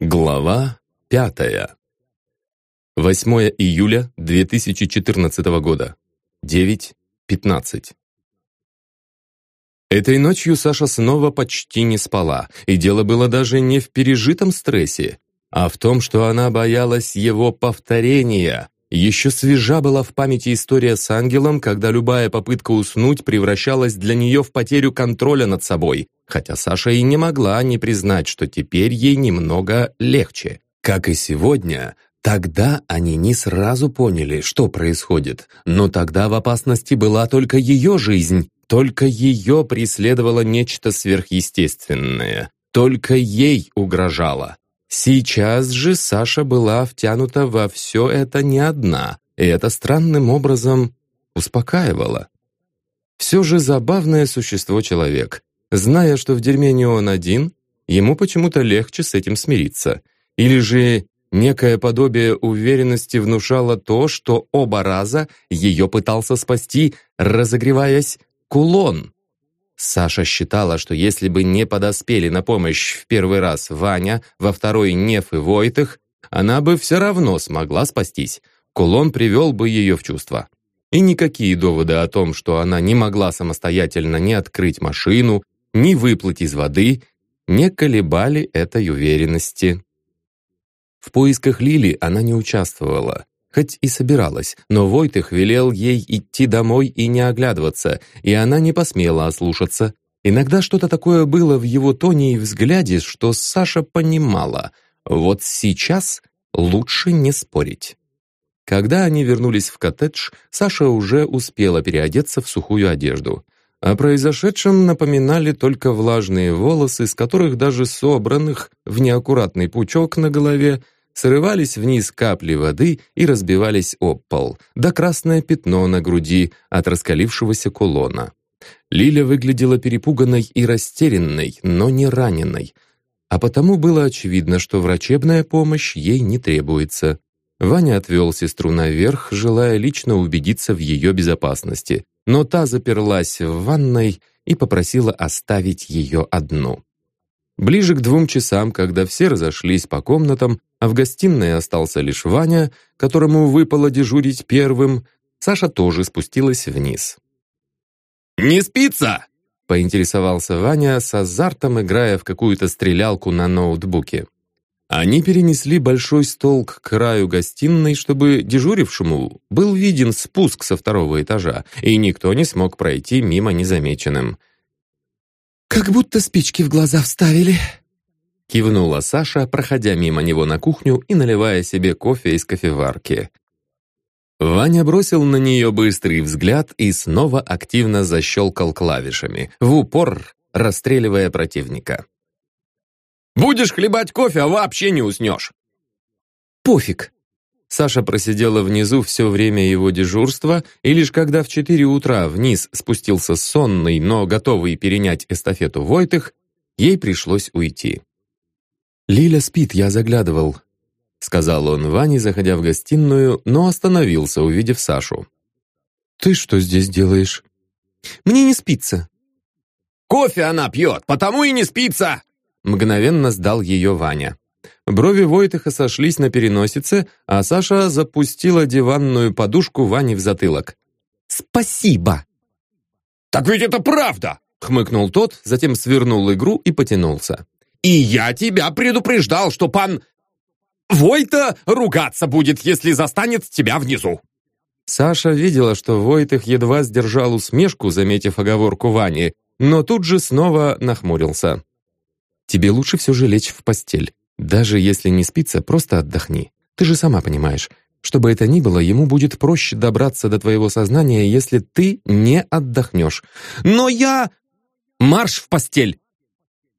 Глава пятая. 8 июля 2014 года. 9.15. Этой ночью Саша снова почти не спала, и дело было даже не в пережитом стрессе, а в том, что она боялась его повторения. Еще свежа была в памяти история с ангелом, когда любая попытка уснуть превращалась для нее в потерю контроля над собой, хотя Саша и не могла не признать, что теперь ей немного легче. Как и сегодня, тогда они не сразу поняли, что происходит, но тогда в опасности была только ее жизнь, только ее преследовало нечто сверхъестественное, только ей угрожало. Сейчас же Саша была втянута во все это не одна, и это странным образом успокаивало. Все же забавное существо человек. Зная, что в дерьме не он один, ему почему-то легче с этим смириться. Или же некое подобие уверенности внушало то, что оба раза ее пытался спасти, разогреваясь, кулон. Саша считала, что если бы не подоспели на помощь в первый раз Ваня, во второй Неф и Войтых, она бы все равно смогла спастись. Кулон привел бы ее в чувство. И никакие доводы о том, что она не могла самостоятельно не открыть машину, ни выплыть из воды не колебали этой уверенности. В поисках Лили она не участвовала, хоть и собиралась, но Войтых велел ей идти домой и не оглядываться, и она не посмела ослушаться. Иногда что-то такое было в его тоне и взгляде, что Саша понимала. Вот сейчас лучше не спорить. Когда они вернулись в коттедж, Саша уже успела переодеться в сухую одежду. О произошедшем напоминали только влажные волосы, с которых даже собранных в неаккуратный пучок на голове срывались вниз капли воды и разбивались об пол, да красное пятно на груди от раскалившегося кулона. Лиля выглядела перепуганной и растерянной, но не раненой, а потому было очевидно, что врачебная помощь ей не требуется. Ваня отвел сестру наверх, желая лично убедиться в ее безопасности но та заперлась в ванной и попросила оставить ее одну. Ближе к двум часам, когда все разошлись по комнатам, а в гостиной остался лишь Ваня, которому выпало дежурить первым, Саша тоже спустилась вниз. «Не спится?» — поинтересовался Ваня с азартом, играя в какую-то стрелялку на ноутбуке. Они перенесли большой стол к краю гостиной, чтобы дежурившему был виден спуск со второго этажа, и никто не смог пройти мимо незамеченным. «Как будто спички в глаза вставили», — кивнула Саша, проходя мимо него на кухню и наливая себе кофе из кофеварки. Ваня бросил на нее быстрый взгляд и снова активно защелкал клавишами, в упор расстреливая противника. Будешь хлебать кофе, а вообще не уснешь!» «Пофиг!» Саша просидела внизу все время его дежурства, и лишь когда в четыре утра вниз спустился сонный, но готовый перенять эстафету Войтых, ей пришлось уйти. «Лиля спит, я заглядывал», — сказал он Ване, заходя в гостиную, но остановился, увидев Сашу. «Ты что здесь делаешь?» «Мне не спится». «Кофе она пьет, потому и не спится!» Мгновенно сдал ее Ваня. Брови Войтыха сошлись на переносице, а Саша запустила диванную подушку Ване в затылок. «Спасибо!» «Так ведь это правда!» хмыкнул тот, затем свернул игру и потянулся. «И я тебя предупреждал, что пан Войта ругаться будет, если застанет тебя внизу!» Саша видела, что Войтых едва сдержал усмешку, заметив оговорку Вани, но тут же снова нахмурился. Тебе лучше все же лечь в постель. Даже если не спится, просто отдохни. Ты же сама понимаешь, что бы это ни было, ему будет проще добраться до твоего сознания, если ты не отдохнешь. Но я... Марш в постель!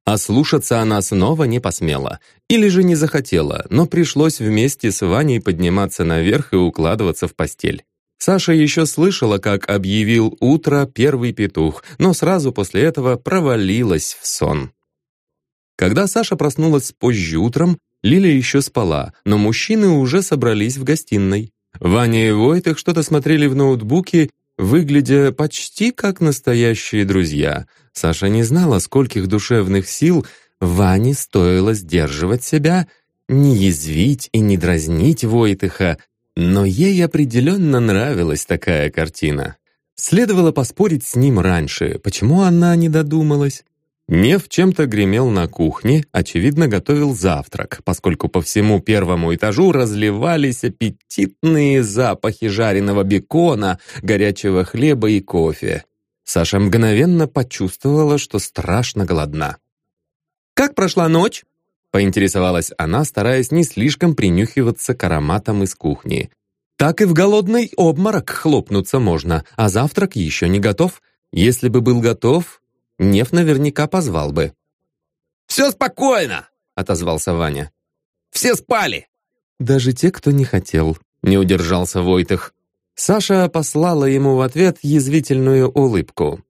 А слушаться она снова не посмела. Или же не захотела, но пришлось вместе с Ваней подниматься наверх и укладываться в постель. Саша еще слышала, как объявил утро первый петух, но сразу после этого провалилась в сон. Когда Саша проснулась позже утром, Лиля еще спала, но мужчины уже собрались в гостиной. Ваня и Войтых что-то смотрели в ноутбуке, выглядя почти как настоящие друзья. Саша не знала, скольких душевных сил Ване стоило сдерживать себя не язвить и не дразнить Войтыха, но ей определенно нравилась такая картина. Следовало поспорить с ним раньше, почему она не додумалась. Нев чем-то гремел на кухне, очевидно, готовил завтрак, поскольку по всему первому этажу разливались аппетитные запахи жареного бекона, горячего хлеба и кофе. Саша мгновенно почувствовала, что страшно голодна. «Как прошла ночь?» — поинтересовалась она, стараясь не слишком принюхиваться к ароматам из кухни. «Так и в голодный обморок хлопнуться можно, а завтрак еще не готов. Если бы был готов, Нев наверняка позвал бы. «Все спокойно!» — отозвался Ваня. «Все спали!» «Даже те, кто не хотел», — не удержался Войтых. Саша послала ему в ответ язвительную улыбку.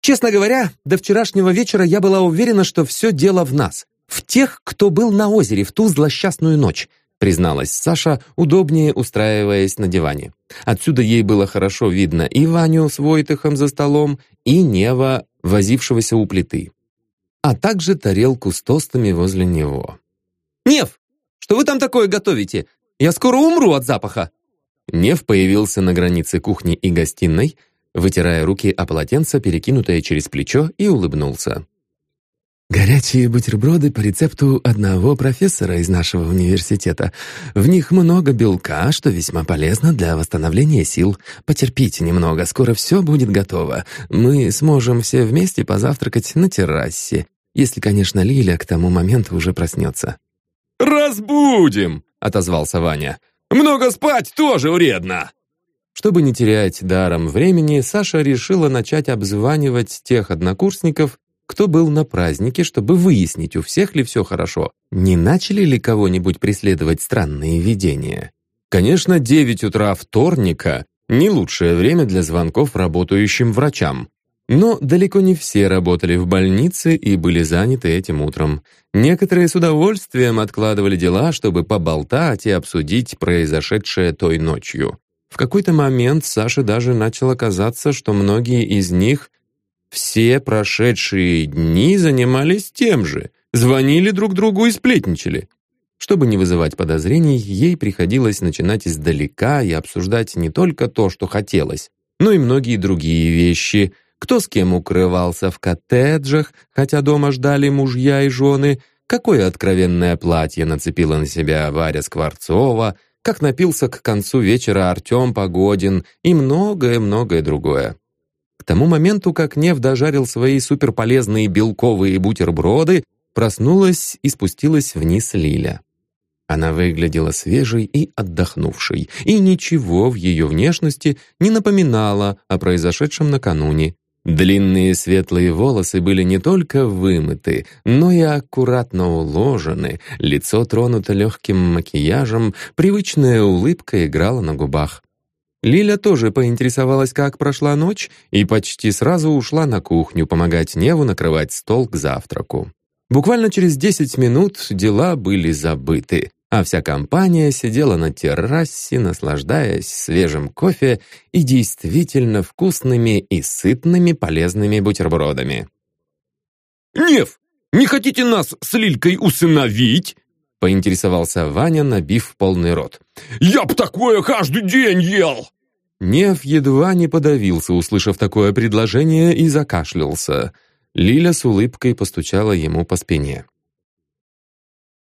«Честно говоря, до вчерашнего вечера я была уверена, что все дело в нас, в тех, кто был на озере в ту злосчастную ночь призналась Саша, удобнее устраиваясь на диване. Отсюда ей было хорошо видно и Ваню с Войтыхом за столом, и Нева, возившегося у плиты, а также тарелку с тостами возле него. «Нев, что вы там такое готовите? Я скоро умру от запаха!» Нев появился на границе кухни и гостиной, вытирая руки о полотенце, перекинутое через плечо, и улыбнулся. Горячие бутерброды по рецепту одного профессора из нашего университета. В них много белка, что весьма полезно для восстановления сил. Потерпите немного, скоро все будет готово. Мы сможем все вместе позавтракать на террасе, если, конечно, Лиля к тому моменту уже проснется. «Разбудим!» — отозвался Ваня. «Много спать тоже вредно!» Чтобы не терять даром времени, Саша решила начать обзванивать тех однокурсников, кто был на празднике, чтобы выяснить, у всех ли все хорошо, не начали ли кого-нибудь преследовать странные видения. Конечно, 9 утра вторника — не лучшее время для звонков работающим врачам. Но далеко не все работали в больнице и были заняты этим утром. Некоторые с удовольствием откладывали дела, чтобы поболтать и обсудить произошедшее той ночью. В какой-то момент Саше даже начало казаться, что многие из них все прошедшие дни занимались тем же, звонили друг другу и сплетничали. Чтобы не вызывать подозрений, ей приходилось начинать издалека и обсуждать не только то, что хотелось, но и многие другие вещи, кто с кем укрывался в коттеджах, хотя дома ждали мужья и жены, какое откровенное платье нацепила на себя Варя Скворцова, как напился к концу вечера Артем Погодин и многое-многое другое. К тому моменту, как Нев дожарил свои суперполезные белковые бутерброды, проснулась и спустилась вниз Лиля. Она выглядела свежей и отдохнувшей, и ничего в ее внешности не напоминало о произошедшем накануне. Длинные светлые волосы были не только вымыты, но и аккуратно уложены, лицо тронуто легким макияжем, привычная улыбка играла на губах. Лиля тоже поинтересовалась, как прошла ночь, и почти сразу ушла на кухню помогать Неву накрывать стол к завтраку. Буквально через 10 минут дела были забыты, а вся компания сидела на террасе, наслаждаясь свежим кофе и действительно вкусными и сытными полезными бутербродами. «Нев, не хотите нас с Лилькой усыновить?» поинтересовался Ваня, набив полный рот. «Я б такое каждый день ел!» Нев едва не подавился, услышав такое предложение, и закашлялся. Лиля с улыбкой постучала ему по спине.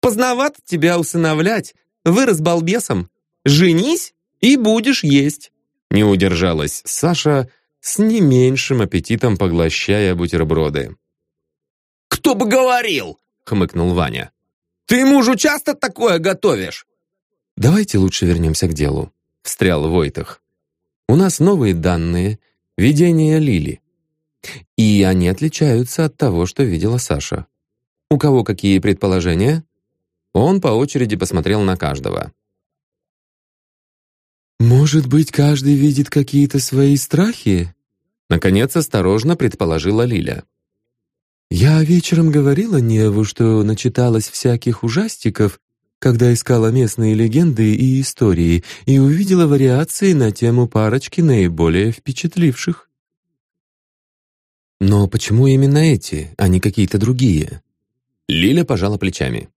«Поздновато тебя усыновлять. Вырос балбесом. Женись и будешь есть!» Не удержалась Саша, с не меньшим аппетитом поглощая бутерброды. «Кто бы говорил!» — хмыкнул Ваня. Ты мужу часто такое готовишь?» «Давайте лучше вернемся к делу», — встрял Войтах. «У нас новые данные, видения Лили. И они отличаются от того, что видела Саша. У кого какие предположения?» Он по очереди посмотрел на каждого. «Может быть, каждый видит какие-то свои страхи?» Наконец, осторожно предположила Лиля. Я вечером говорила Неву, что начиталась всяких ужастиков, когда искала местные легенды и истории, и увидела вариации на тему парочки наиболее впечатливших. Но почему именно эти, а не какие-то другие? Лиля пожала плечами.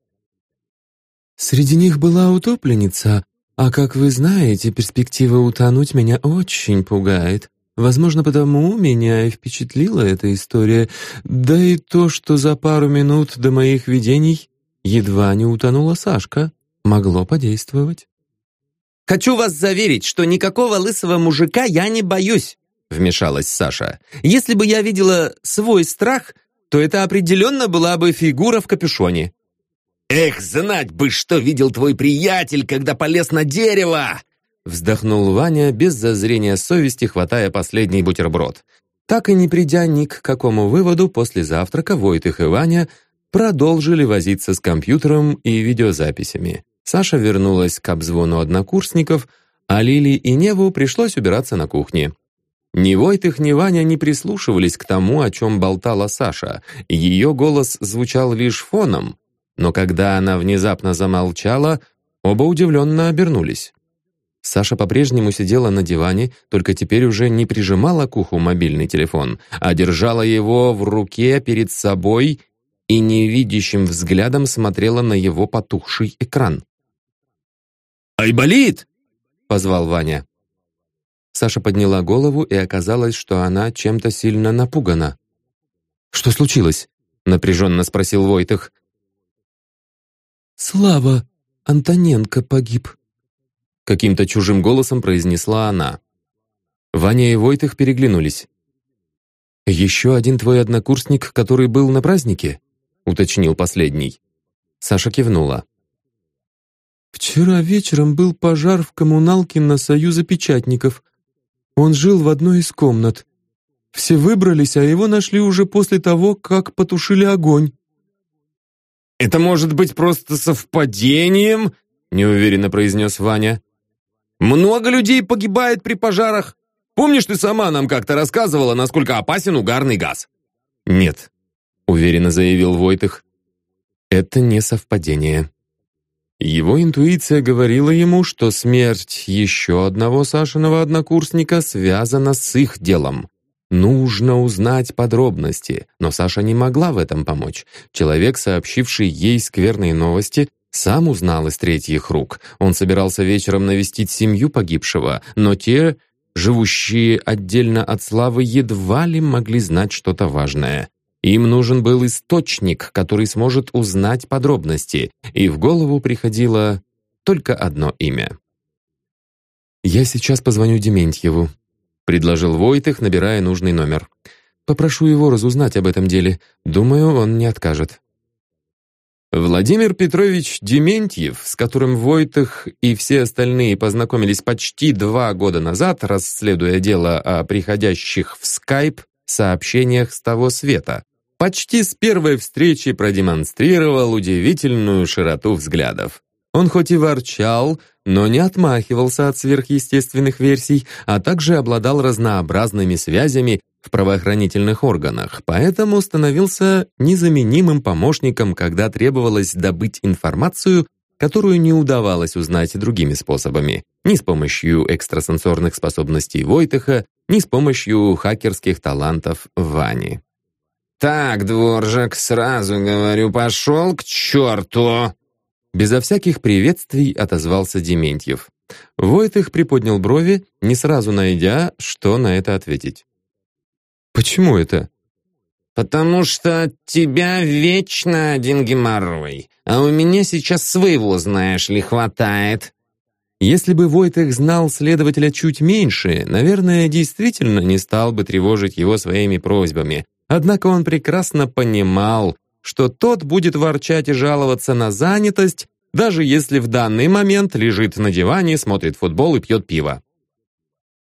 Среди них была утопленница, а как вы знаете, перспектива утонуть меня очень пугает. Возможно, потому меня и впечатлила эта история, да и то, что за пару минут до моих видений едва не утонула Сашка, могло подействовать. «Хочу вас заверить, что никакого лысого мужика я не боюсь», вмешалась Саша. «Если бы я видела свой страх, то это определенно была бы фигура в капюшоне». «Эх, знать бы, что видел твой приятель, когда полез на дерево!» Вздохнул Ваня без зазрения совести, хватая последний бутерброд. Так и не придя ни к какому выводу, после завтрака Войтых и Ваня продолжили возиться с компьютером и видеозаписями. Саша вернулась к обзвону однокурсников, а Лили и Неву пришлось убираться на кухне. Ни Войтых, ни Ваня не прислушивались к тому, о чем болтала Саша. Ее голос звучал лишь фоном, но когда она внезапно замолчала, оба удивленно обернулись. Саша по-прежнему сидела на диване, только теперь уже не прижимала к уху мобильный телефон, а держала его в руке перед собой и невидящим взглядом смотрела на его потухший экран. «Айболит!» — позвал Ваня. Саша подняла голову, и оказалось, что она чем-то сильно напугана. «Что случилось?» — напряженно спросил Войтых. «Слава Антоненко погиб», Каким-то чужим голосом произнесла она. Ваня и Войтых переглянулись. «Еще один твой однокурсник, который был на празднике?» уточнил последний. Саша кивнула. «Вчера вечером был пожар в коммуналке на Союза печатников. Он жил в одной из комнат. Все выбрались, а его нашли уже после того, как потушили огонь». «Это может быть просто совпадением?» неуверенно произнес Ваня. Много людей погибает при пожарах. Помнишь, ты сама нам как-то рассказывала, насколько опасен угарный газ?» «Нет», — уверенно заявил Войтых. «Это не совпадение». Его интуиция говорила ему, что смерть еще одного Сашиного однокурсника связана с их делом. Нужно узнать подробности, но Саша не могла в этом помочь. Человек, сообщивший ей скверные новости, сам узнал из третьих рук. Он собирался вечером навестить семью погибшего, но те, живущие отдельно от Славы, едва ли могли знать что-то важное. Им нужен был источник, который сможет узнать подробности, и в голову приходило только одно имя. «Я сейчас позвоню Дементьеву», — предложил Войтых, набирая нужный номер. «Попрошу его разузнать об этом деле. Думаю, он не откажет». Владимир Петрович Дементьев, с которым Войтых и все остальные познакомились почти два года назад, расследуя дело о приходящих в скайп сообщениях с того света, почти с первой встречи продемонстрировал удивительную широту взглядов. Он хоть и ворчал, но не отмахивался от сверхъестественных версий, а также обладал разнообразными связями в правоохранительных органах, поэтому становился незаменимым помощником, когда требовалось добыть информацию, которую не удавалось узнать другими способами, ни с помощью экстрасенсорных способностей Войтыха, ни с помощью хакерских талантов Вани. «Так, Дворжак, сразу говорю, пошел к черту!» Безо всяких приветствий отозвался Дементьев. Войтых приподнял брови, не сразу найдя, что на это ответить. Почему это? Потому что от тебя вечно один геморрой, а у меня сейчас своего, знаешь ли, хватает. Если бы Войтых знал следователя чуть меньше, наверное, действительно не стал бы тревожить его своими просьбами. Однако он прекрасно понимал, что тот будет ворчать и жаловаться на занятость, даже если в данный момент лежит на диване, смотрит футбол и пьет пиво.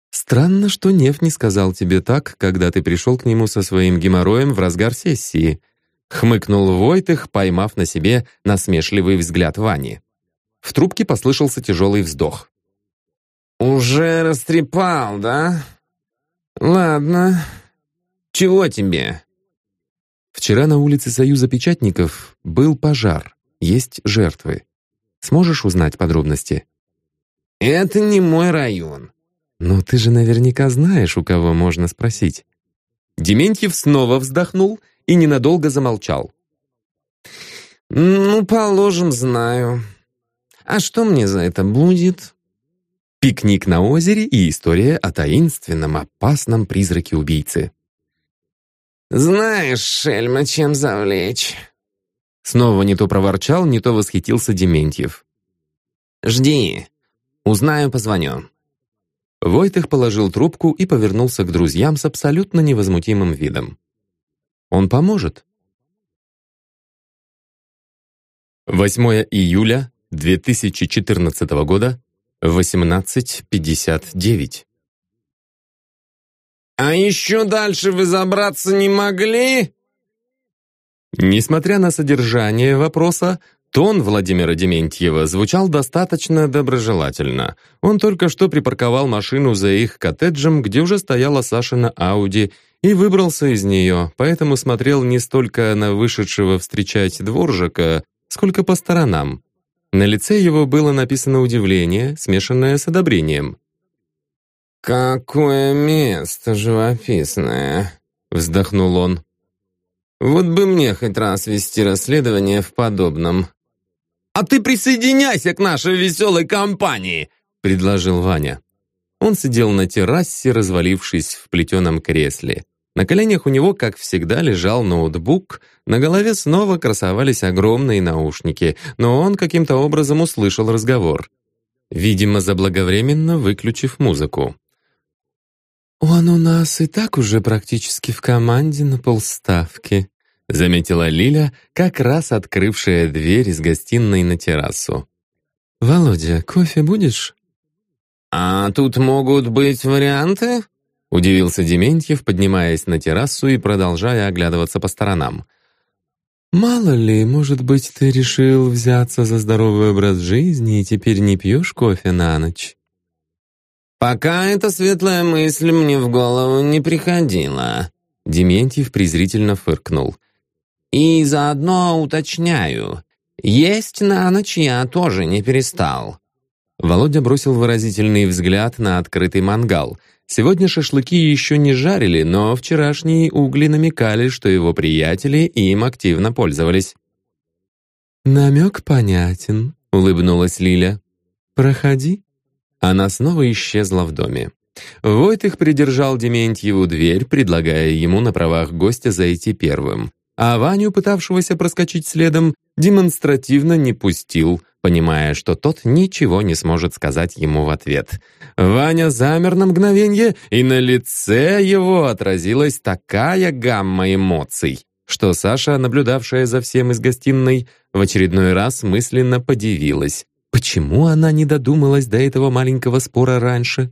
Странно, что Нев не сказал тебе так, когда ты пришел к нему со своим геморроем в разгар сессии. Хмыкнул Войтых, поймав на себе насмешливый взгляд Вани. В трубке послышался тяжелый вздох. «Уже растрепал, да? Ладно. Чего тебе?» «Вчера на улице Союза печатников был пожар. Есть жертвы. Сможешь узнать подробности?» «Это не мой район. «Ну ты же наверняка знаешь, у кого можно спросить». Дементьев снова вздохнул и ненадолго замолчал. «Ну, положим, знаю. А что мне за это будет?» Пикник на озере и история о таинственном, опасном призраке-убийцы. «Знаешь, Шельма, чем завлечь?» Снова не то проворчал, не то восхитился Дементьев. «Жди. Узнаю, позвоню». Войтых положил трубку и повернулся к друзьям с абсолютно невозмутимым видом. «Он поможет?» 8 июля 2014 года, 18.59. «А еще дальше вы забраться не могли?» Несмотря на содержание вопроса, тон Владимира Дементьева звучал достаточно доброжелательно. Он только что припарковал машину за их коттеджем, где уже стояла Сашина Ауди, и выбрался из нее, поэтому смотрел не столько на вышедшего встречать дворжика, сколько по сторонам. На лице его было написано удивление, смешанное с одобрением. «Какое место живописное!» — вздохнул он. «Вот бы мне хоть раз вести расследование в подобном». «А ты присоединяйся к нашей веселой компании!» — предложил Ваня. Он сидел на террасе, развалившись в плетеном кресле. На коленях у него, как всегда, лежал ноутбук, на голове снова красовались огромные наушники, но он каким-то образом услышал разговор. Видимо, заблаговременно выключив музыку. «Он у нас и так уже практически в команде на полставки», заметила Лиля, как раз открывшая дверь из гостиной на террасу. «Володя, кофе будешь?» «А тут могут быть варианты?» Удивился Дементьев, поднимаясь на террасу и продолжая оглядываться по сторонам. «Мало ли, может быть, ты решил взяться за здоровый образ жизни и теперь не пьешь кофе на ночь?» «Пока эта светлая мысль мне в голову не приходила», Дементьев презрительно фыркнул. «И заодно уточняю, есть на ночь я тоже не перестал». Володя бросил выразительный взгляд на открытый мангал — Сегодня шашлыки еще не жарили, но вчерашние угли намекали, что его приятели им активно пользовались. «Намек понятен», — улыбнулась Лиля. «Проходи». Она снова исчезла в доме. Войтых придержал Дементьеву дверь, предлагая ему на правах гостя зайти первым. А Ваню, пытавшегося проскочить следом, демонстративно не пустил, понимая, что тот ничего не сможет сказать ему в ответ. Ваня замер на мгновенье, и на лице его отразилась такая гамма эмоций, что Саша, наблюдавшая за всем из гостиной, в очередной раз мысленно подивилась. Почему она не додумалась до этого маленького спора раньше?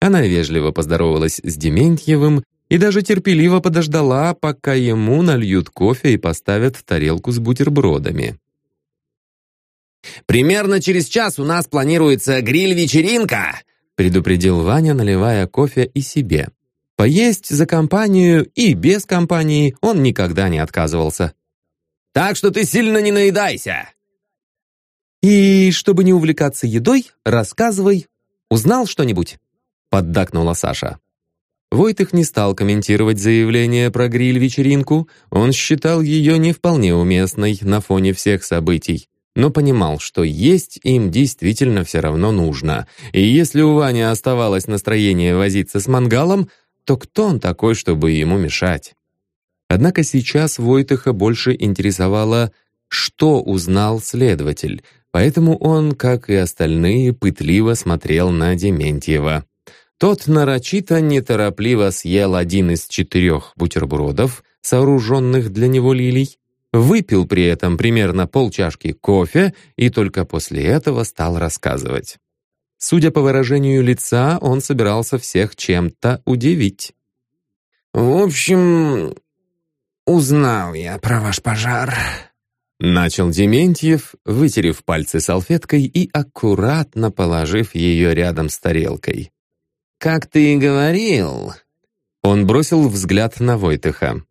Она вежливо поздоровалась с Дементьевым и даже терпеливо подождала, пока ему нальют кофе и поставят тарелку с бутербродами. «Примерно через час у нас планируется гриль-вечеринка», предупредил Ваня, наливая кофе и себе. Поесть за компанию и без компании он никогда не отказывался. «Так что ты сильно не наедайся!» «И чтобы не увлекаться едой, рассказывай. Узнал что-нибудь?» поддакнула Саша. Войтых не стал комментировать заявление про гриль-вечеринку, он считал ее не вполне уместной на фоне всех событий но понимал, что есть им действительно все равно нужно. И если у Вани оставалось настроение возиться с мангалом, то кто он такой, чтобы ему мешать? Однако сейчас Войтыха больше интересовало, что узнал следователь, поэтому он, как и остальные, пытливо смотрел на Дементьева. Тот нарочито неторопливо съел один из четырех бутербродов, сооруженных для него лилий, выпил при этом примерно полчашки кофе и только после этого стал рассказывать. Судя по выражению лица, он собирался всех чем-то удивить. «В общем, узнал я про ваш пожар», Начал Дементьев, вытерев пальцы салфеткой и аккуратно положив ее рядом с тарелкой. «Как ты и говорил...» Он бросил взгляд на Войтыха.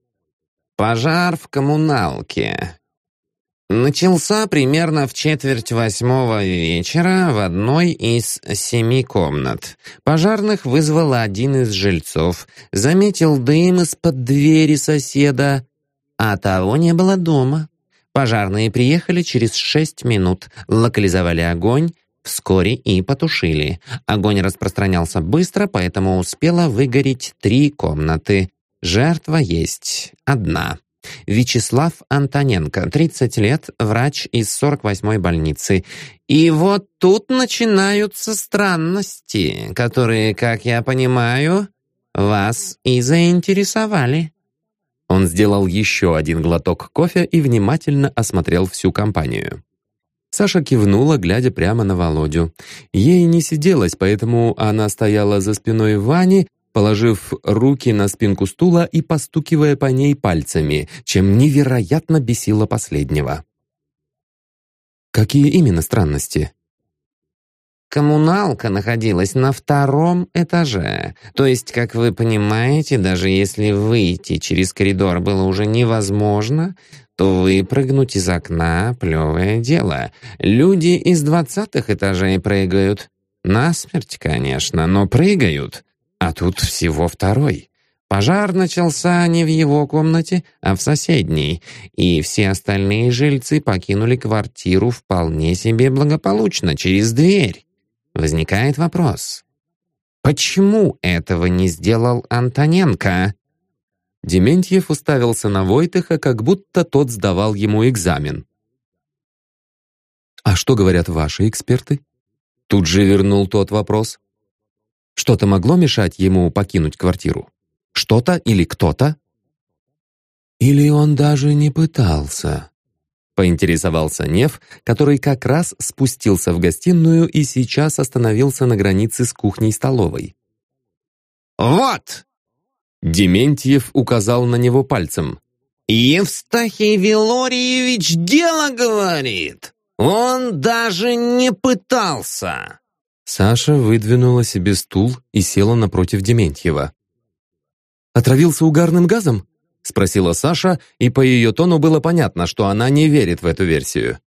Пожар в коммуналке. Начался примерно в четверть восьмого вечера в одной из семи комнат. Пожарных вызвал один из жильцов, заметил дым из-под двери соседа, а того не было дома. Пожарные приехали через шесть минут, локализовали огонь, вскоре и потушили. Огонь распространялся быстро, поэтому успело выгореть три комнаты. Жертва есть одна. Вячеслав Антоненко, 30 лет, врач из 48-й больницы. И вот тут начинаются странности, которые, как я понимаю, вас и заинтересовали. Он сделал еще один глоток кофе и внимательно осмотрел всю компанию. Саша кивнула, глядя прямо на Володю. Ей не сиделось, поэтому она стояла за спиной Вани, положив руки на спинку стула и постукивая по ней пальцами, чем невероятно бесило последнего. «Какие именно странности?» Коммуналка находилась на втором этаже. То есть, как вы понимаете, даже если выйти через коридор было уже невозможно, то выпрыгнуть из окна — плевое дело. Люди из двадцатых этажей прыгают. Насмерть, конечно, но прыгают. А тут всего второй. Пожар начался не в его комнате, а в соседней, и все остальные жильцы покинули квартиру вполне себе благополучно через дверь. Возникает вопрос. Почему этого не сделал Антоненко? Дементьев уставился на Войтыха, как будто тот сдавал ему экзамен. «А что говорят ваши эксперты?» Тут же вернул тот вопрос. Что-то могло мешать ему покинуть квартиру? Что-то или кто-то? Или он даже не пытался? Поинтересовался Нев, который как раз спустился в гостиную и сейчас остановился на границе с кухней-столовой. «Вот!» Дементьев указал на него пальцем. «Евстахий Вилорьевич дело говорит! Он даже не пытался!» Саша выдвинула себе стул и села напротив Дементьева. «Отравился угарным газом?» — спросила Саша, и по ее тону было понятно, что она не верит в эту версию.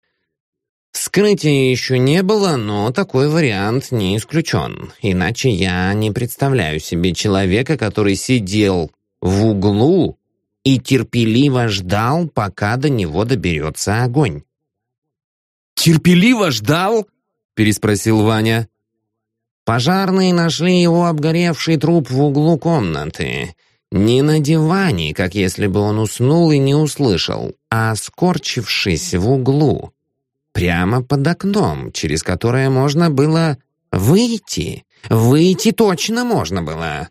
Вскрытия еще не было, но такой вариант не исключен. Иначе я не представляю себе человека, который сидел в углу и терпеливо ждал, пока до него доберется огонь. «Терпеливо ждал?» — переспросил Ваня. Пожарные нашли его обгоревший труп в углу комнаты. Не на диване, как если бы он уснул и не услышал, а скорчившись в углу. Прямо под окном, через которое можно было выйти. Выйти точно можно было.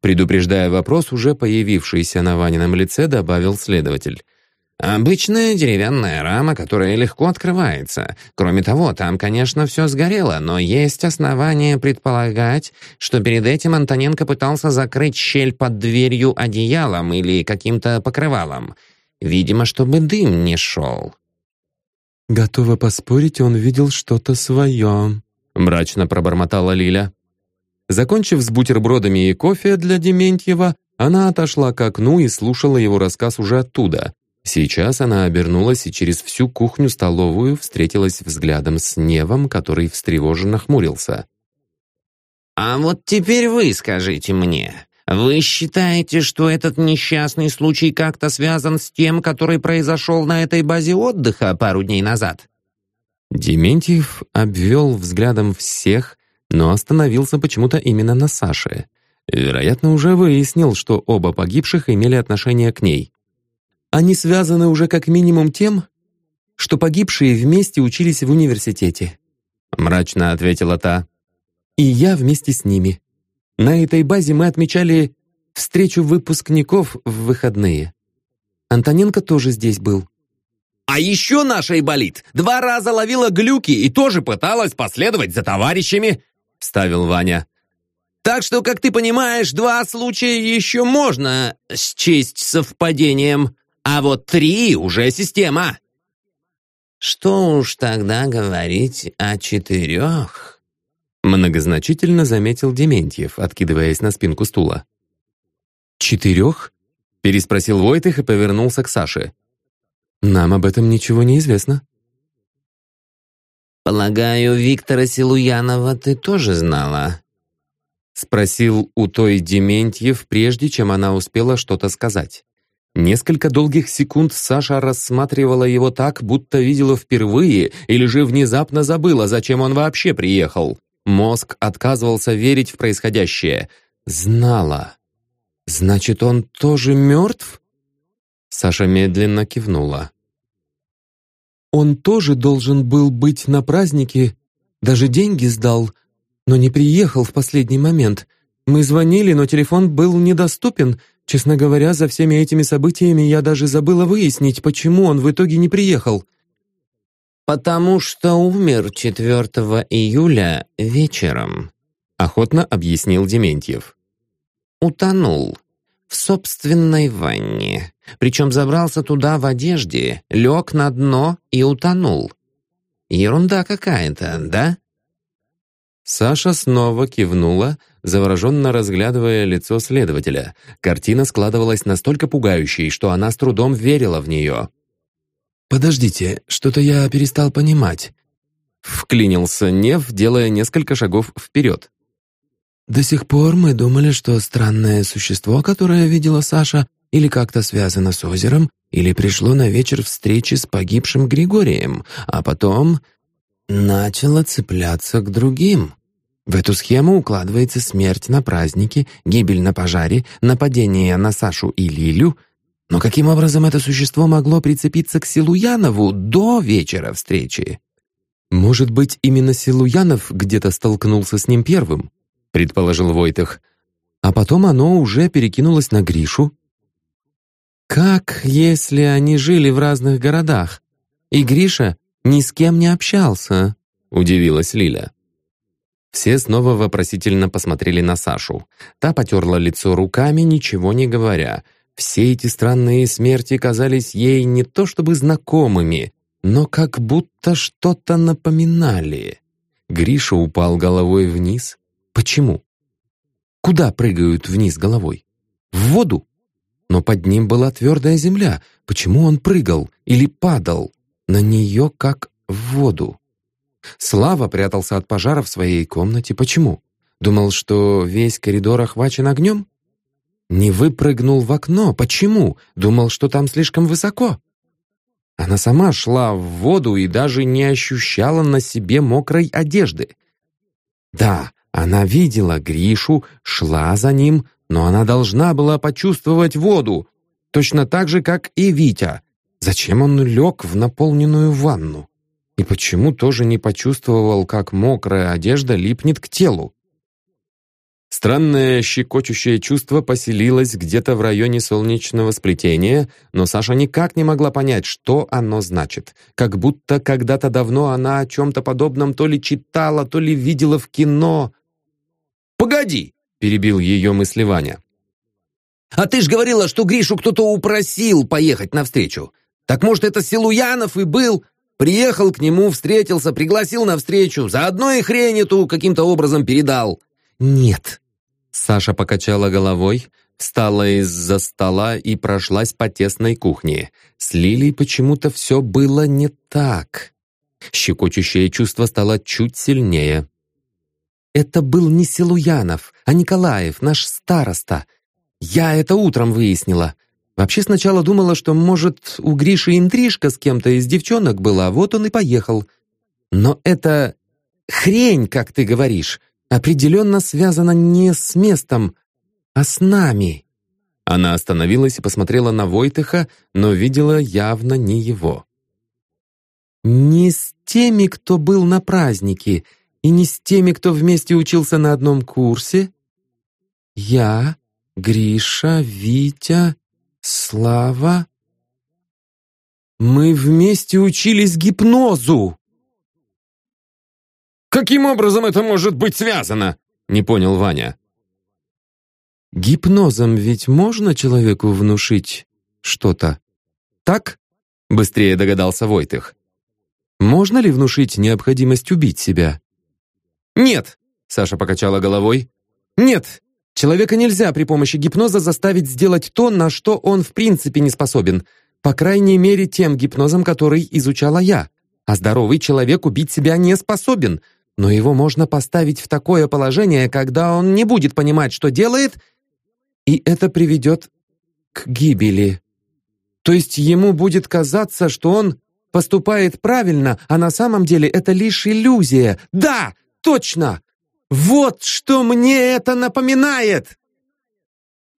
Предупреждая вопрос, уже появившийся на Ванином лице, добавил следователь. Обычная деревянная рама, которая легко открывается. Кроме того, там, конечно, все сгорело, но есть основания предполагать, что перед этим Антоненко пытался закрыть щель под дверью одеялом или каким-то покрывалом. Видимо, чтобы дым не шел. «Готова поспорить, он видел что-то свое», — мрачно пробормотала Лиля. Закончив с бутербродами и кофе для Дементьева, она отошла к окну и слушала его рассказ уже оттуда — Сейчас она обернулась и через всю кухню-столовую встретилась взглядом с Невом, который встревоженно хмурился. «А вот теперь вы скажите мне, вы считаете, что этот несчастный случай как-то связан с тем, который произошел на этой базе отдыха пару дней назад?» Дементьев обвел взглядом всех, но остановился почему-то именно на Саше. Вероятно, уже выяснил, что оба погибших имели отношение к ней. Они связаны уже как минимум тем, что погибшие вместе учились в университете», мрачно ответила та. «И я вместе с ними. На этой базе мы отмечали встречу выпускников в выходные. Антоненко тоже здесь был». «А еще наша Айболит два раза ловила глюки и тоже пыталась последовать за товарищами», — вставил Ваня. «Так что, как ты понимаешь, два случая еще можно счесть совпадением. А вот три уже система. Что уж тогда говорить о четырех? Многозначительно заметил Дементьев, откидываясь на спинку стула. «Четырех?» — переспросил Войтых и повернулся к Саше. «Нам об этом ничего не известно». «Полагаю, Виктора Силуянова ты тоже знала?» Спросил у той Дементьев, прежде чем она успела что-то сказать. Несколько долгих секунд Саша рассматривала его так, будто видела впервые, или же внезапно забыла, зачем он вообще приехал. Мозг отказывался верить в происходящее. Знала. Значит, он тоже мертв? Саша медленно кивнула. Он тоже должен был быть на празднике, даже деньги сдал, но не приехал в последний момент. Мы звонили, но телефон был недоступен, Честно говоря, за всеми этими событиями я даже забыла выяснить, почему он в итоге не приехал. «Потому что умер 4 июля вечером», — охотно объяснил Дементьев. «Утонул в собственной ванне. Причем забрался туда в одежде, лег на дно и утонул. Ерунда какая-то, да?» Саша снова кивнула, завороженно разглядывая лицо следователя. Картина складывалась настолько пугающей, что она с трудом верила в нее. «Подождите, что-то я перестал понимать», — вклинился Нев, делая несколько шагов вперед. «До сих пор мы думали, что странное существо, которое видела Саша, или как-то связано с озером, или пришло на вечер встречи с погибшим Григорием, а потом начало цепляться к другим. В эту схему укладывается смерть на празднике, гибель на пожаре, нападение на Сашу и Лилю. Но каким образом это существо могло прицепиться к Силуянову до вечера встречи? «Может быть, именно Силуянов где-то столкнулся с ним первым?» — предположил Войтых. «А потом оно уже перекинулось на Гришу?» «Как, если они жили в разных городах, и Гриша ни с кем не общался?» — удивилась Лиля. Все снова вопросительно посмотрели на Сашу. Та потерла лицо руками, ничего не говоря. Все эти странные смерти казались ей не то чтобы знакомыми, но как будто что-то напоминали. Гриша упал головой вниз. Почему? Куда прыгают вниз головой? В воду? Но под ним была твердая земля. Почему он прыгал или падал на нее, как в воду? Слава прятался от пожара в своей комнате. Почему? Думал, что весь коридор охвачен огнем? Не выпрыгнул в окно. Почему? Думал, что там слишком высоко. Она сама шла в воду и даже не ощущала на себе мокрой одежды. Да, она видела Гришу, шла за ним, но она должна была почувствовать воду, точно так же, как и Витя. Зачем он лег в наполненную ванну? И почему тоже не почувствовал, как мокрая одежда липнет к телу? Странное щекочущее чувство поселилось где-то в районе солнечного сплетения, но Саша никак не могла понять, что оно значит. Как будто когда-то давно она о чем-то подобном то ли читала, то ли видела в кино. «Погоди!» — перебил ее мысли Ваня. «А ты ж говорила, что Гришу кто-то упросил поехать навстречу. Так может, это Силуянов и был...» Приехал к нему, встретился, пригласил на встречу, заодно и хрень эту каким-то образом передал. Нет. Саша покачала головой, встала из-за стола и прошлась по тесной кухне. С Лилей почему-то все было не так. Щекочущее чувство стало чуть сильнее. Это был не Силуянов, а Николаев, наш староста. Я это утром выяснила. Вообще сначала думала, что, может, у Гриши интрижка с кем-то из девчонок была, вот он и поехал. Но это хрень, как ты говоришь, определенно связана не с местом, а с нами. Она остановилась и посмотрела на Войтыха, но видела явно не его. «Не с теми, кто был на празднике, и не с теми, кто вместе учился на одном курсе. Я, Гриша, Витя, Слава? Мы вместе учились гипнозу. Каким образом это может быть связано? Не понял Ваня. Гипнозом ведь можно человеку внушить что-то. Так? Быстрее догадался Войтых. Можно ли внушить необходимость убить себя? Нет, Саша покачала головой. Нет, Человека нельзя при помощи гипноза заставить сделать то, на что он в принципе не способен. По крайней мере, тем гипнозом, который изучала я. А здоровый человек убить себя не способен, но его можно поставить в такое положение, когда он не будет понимать, что делает, и это приведет к гибели. То есть ему будет казаться, что он поступает правильно, а на самом деле это лишь иллюзия. Да, точно! Вот что мне это напоминает!»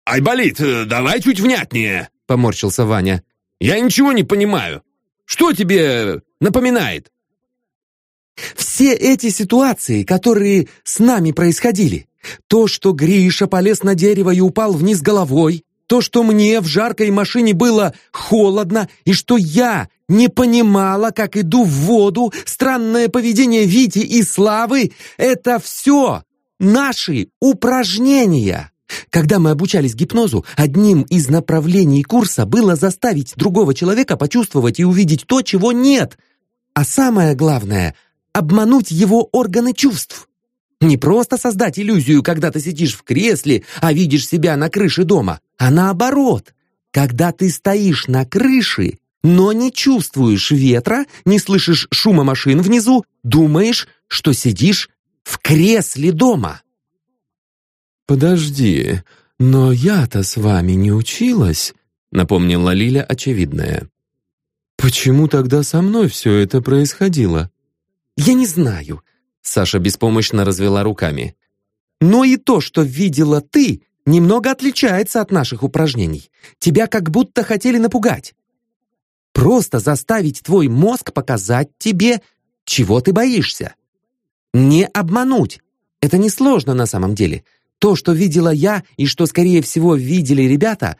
«Айболит, давай чуть внятнее!» — поморщился Ваня. «Я ничего не понимаю. Что тебе напоминает?» «Все эти ситуации, которые с нами происходили, то, что Гриша полез на дерево и упал вниз головой, то, что мне в жаркой машине было холодно, и что я не понимала, как иду в воду, странное поведение Вити и Славы — это все наши упражнения. Когда мы обучались гипнозу, одним из направлений курса было заставить другого человека почувствовать и увидеть то, чего нет. А самое главное — обмануть его органы чувств. Не просто создать иллюзию, когда ты сидишь в кресле, а видишь себя на крыше дома, а наоборот. Когда ты стоишь на крыше, но не чувствуешь ветра, не слышишь шума машин внизу, думаешь, что сидишь в кресле дома. «Подожди, но я-то с вами не училась», — напомнила Лиля очевидное. «Почему тогда со мной все это происходило?» «Я не знаю», — Саша беспомощно развела руками. «Но и то, что видела ты, немного отличается от наших упражнений. Тебя как будто хотели напугать. Просто заставить твой мозг показать тебе, чего ты боишься. Не обмануть. Это несложно на самом деле. То, что видела я и что, скорее всего, видели ребята,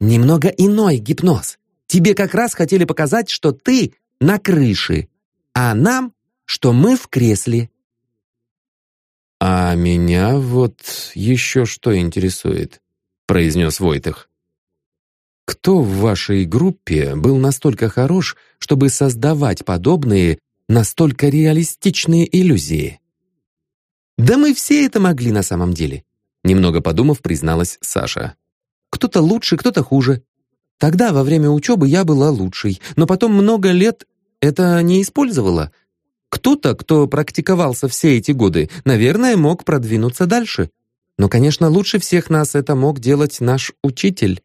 немного иной гипноз. Тебе как раз хотели показать, что ты на крыше, а нам, что мы в кресле. «А меня вот еще что интересует», — произнес Войтых. Кто в вашей группе был настолько хорош, чтобы создавать подобные, настолько реалистичные иллюзии? Да мы все это могли на самом деле, немного подумав, призналась Саша. Кто-то лучше, кто-то хуже. Тогда, во время учебы, я была лучшей, но потом много лет это не использовала. Кто-то, кто практиковался все эти годы, наверное, мог продвинуться дальше. Но, конечно, лучше всех нас это мог делать наш учитель.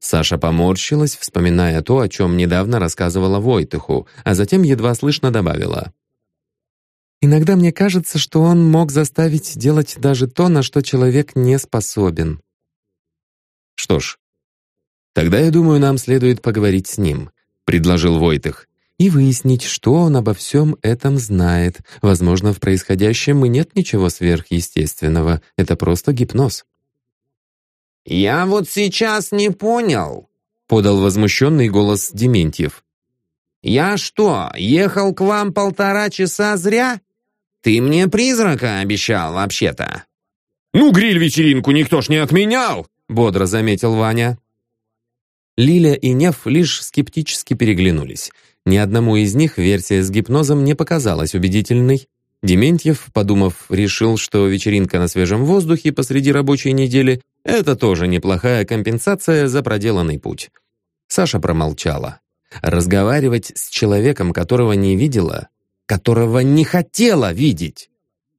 Саша поморщилась, вспоминая то, о чем недавно рассказывала Войтыху, а затем едва слышно добавила. «Иногда мне кажется, что он мог заставить делать даже то, на что человек не способен». «Что ж, тогда, я думаю, нам следует поговорить с ним», — предложил Войтых, «и выяснить, что он обо всем этом знает. Возможно, в происходящем и нет ничего сверхъестественного, это просто гипноз». «Я вот сейчас не понял», — подал возмущенный голос Дементьев. «Я что, ехал к вам полтора часа зря? Ты мне призрака обещал вообще-то». «Ну, гриль-вечеринку никто ж не отменял», — бодро заметил Ваня. Лиля и Нев лишь скептически переглянулись. Ни одному из них версия с гипнозом не показалась убедительной. Дементьев, подумав, решил, что вечеринка на свежем воздухе посреди рабочей недели это тоже неплохая компенсация за проделанный путь. Саша промолчала. Разговаривать с человеком, которого не видела, которого не хотела видеть.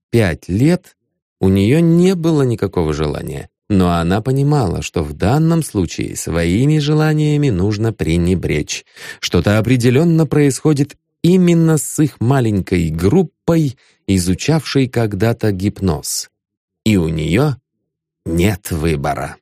Пять лет у нее не было никакого желания, но она понимала, что в данном случае своими желаниями нужно пренебречь. Что-то определенно происходит именно с их маленькой группой, изучавшей когда-то гипноз. И у нее нет выбора.